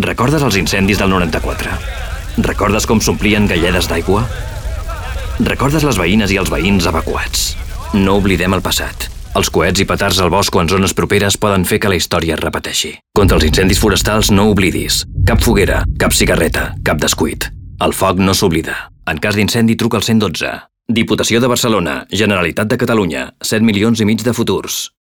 Recordes els incendis del 94? Recordes com s'omplien galledes d'aigua? Recordes les veïnes i els veïns evacuats? No oblidem el passat. Els coets i petards al bosc o en zones properes poden fer que la història es repeteixi. Contra els incendis forestals no oblidis. Cap foguera, cap cigarreta, cap descuit. El foc no s'oblida. En cas d'incendi truca al 112. Diputació de Barcelona, Generalitat de Catalunya, 7 milions i mig de futurs.